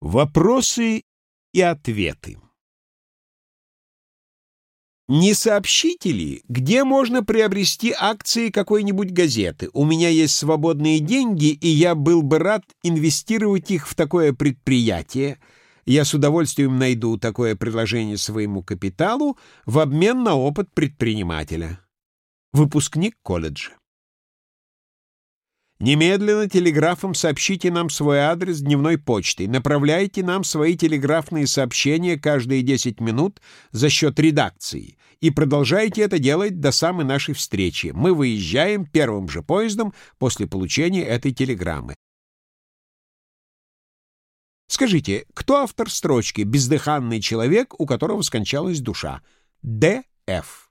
Вопросы и ответы. Не сообщите ли, где можно приобрести акции какой-нибудь газеты? У меня есть свободные деньги, и я был бы рад инвестировать их в такое предприятие. Я с удовольствием найду такое предложение своему капиталу в обмен на опыт предпринимателя. Выпускник колледжа. Немедленно телеграфом сообщите нам свой адрес дневной почтой. Направляйте нам свои телеграфные сообщения каждые 10 минут за счет редакции. И продолжайте это делать до самой нашей встречи. Мы выезжаем первым же поездом после получения этой телеграммы. Скажите, кто автор строчки «Бездыханный человек, у которого скончалась душа»? Д.Ф.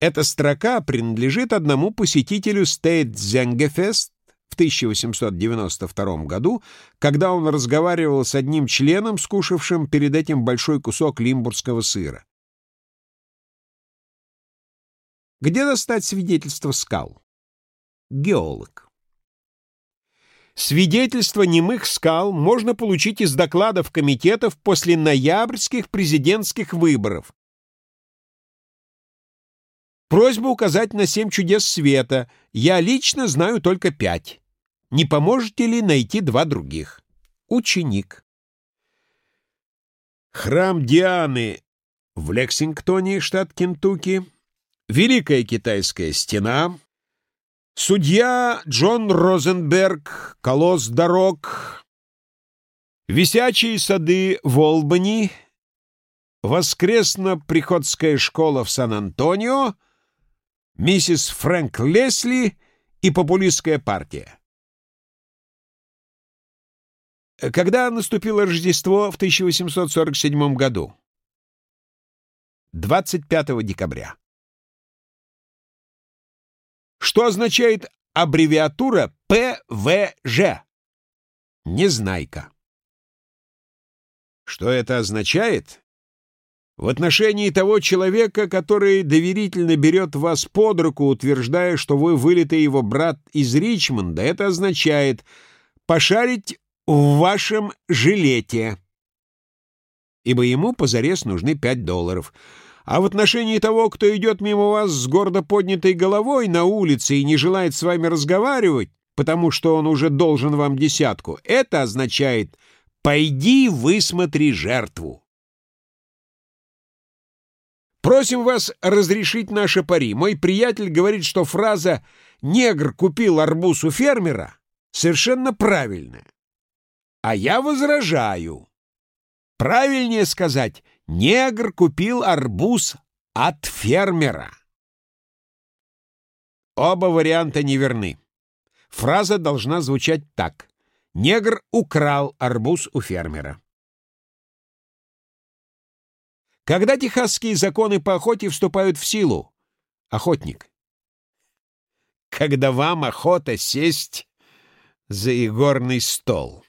Эта строка принадлежит одному посетителю Стейт-Зенгефест в 1892 году, когда он разговаривал с одним членом, скушавшим перед этим большой кусок лимбургского сыра. Где достать свидетельство скал? Геолог. Свидетельство немых скал можно получить из докладов комитетов после ноябрьских президентских выборов, Просьба указать на семь чудес света. Я лично знаю только пять. Не поможете ли найти два других? Ученик. Храм Дианы в Лексингтоне, штат Кентукки. Великая китайская стена. Судья Джон Розенберг, колосс дорог. Висячие сады в Олбани. Воскресно-приходская школа в Сан-Антонио — миссис Фрэнк Лесли и популистская партия. Когда наступило Рождество в 1847 году? 25 декабря. Что означает аббревиатура ПВЖ? Незнайка. Что это означает? В отношении того человека, который доверительно берет вас под руку, утверждая, что вы вылитый его брат из Ричмонда, это означает пошарить в вашем жилете, ибо ему позарез нужны пять долларов. А в отношении того, кто идет мимо вас с гордо поднятой головой на улице и не желает с вами разговаривать, потому что он уже должен вам десятку, это означает «пойди высмотри жертву». Просим вас разрешить наше пари. Мой приятель говорит, что фраза «негр купил арбуз у фермера» совершенно правильная. А я возражаю. Правильнее сказать «негр купил арбуз от фермера». Оба варианта неверны. Фраза должна звучать так. «Негр украл арбуз у фермера». Когда техасские законы по охоте вступают в силу? Охотник. Когда вам охота сесть за игорный стол.